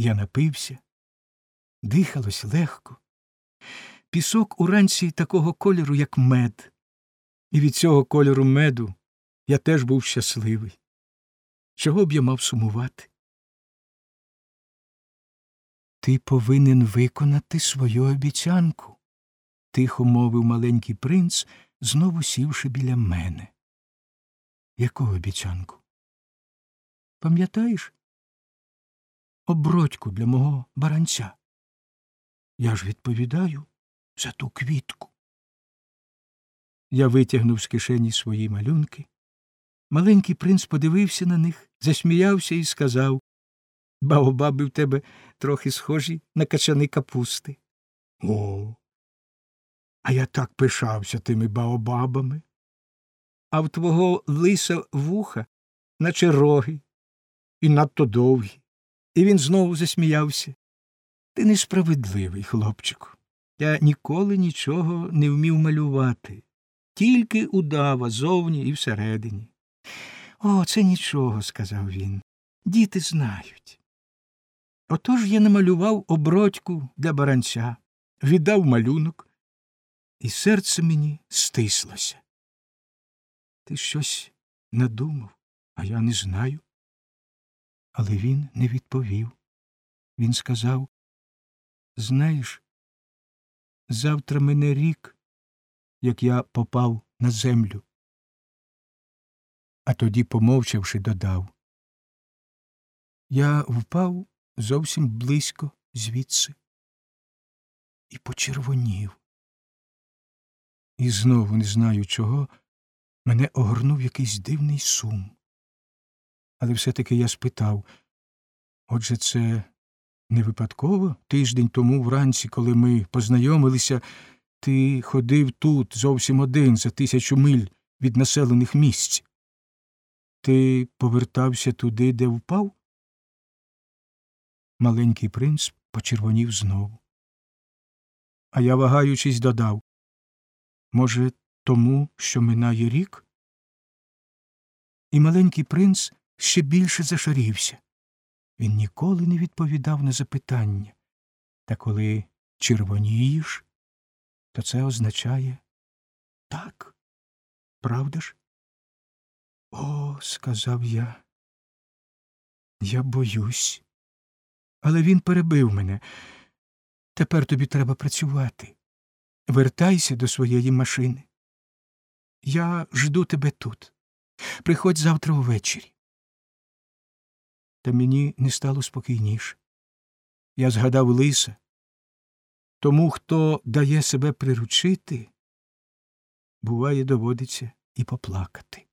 Я напився, дихалось легко. Пісок уранці такого кольору, як мед, і від цього кольору меду я теж був щасливий. Чого б я мав сумувати? Ти повинен виконати свою обіцянку, тихо мовив маленький принц, знову сівши біля мене. Яку обіцянку? Пам'ятаєш? Обродьку для мого баранця. Я ж відповідаю за ту квітку. Я витягнув з кишені свої малюнки. Маленький принц подивився на них, засміявся і сказав Баобаби в тебе трохи схожі на качани капусти. О, а я так пишався тими баобабами. А в твого лиса вуха, наче роги, і надто довгі. І він знову засміявся. Ти несправедливий, хлопчику. Я ніколи нічого не вмів малювати, тільки удава зовні і всередині. О, це нічого, сказав він. Діти знають. Отож я намалював обродьку для баранця, віддав малюнок, і серце мені стислося. Ти щось надумав, а я не знаю. Але він не відповів. Він сказав Знаєш, завтра мене рік, як я попав на землю. А тоді, помовчавши, додав Я впав зовсім близько звідси і почервонів. І знову не знаю чого, мене огорнув якийсь дивний сум. Але все-таки я спитав отже, це не випадково тиждень тому вранці, коли ми познайомилися, ти ходив тут зовсім один за тисячу миль від населених місць. Ти повертався туди, де впав? Маленький принц почервонів знову. А я, вагаючись, додав може, тому, що минає рік? І маленький принц ще більше зашарівся. Він ніколи не відповідав на запитання. Та коли червонієш, то це означає так, правда ж? О, сказав я. Я боюсь. Але він перебив мене. Тепер тобі треба працювати. Вертайся до своєї машини. Я жду тебе тут. Приходь завтра увечері. Та мені не стало спокійніше. Я згадав лиса. Тому, хто дає себе приручити, буває, доводиться і поплакати.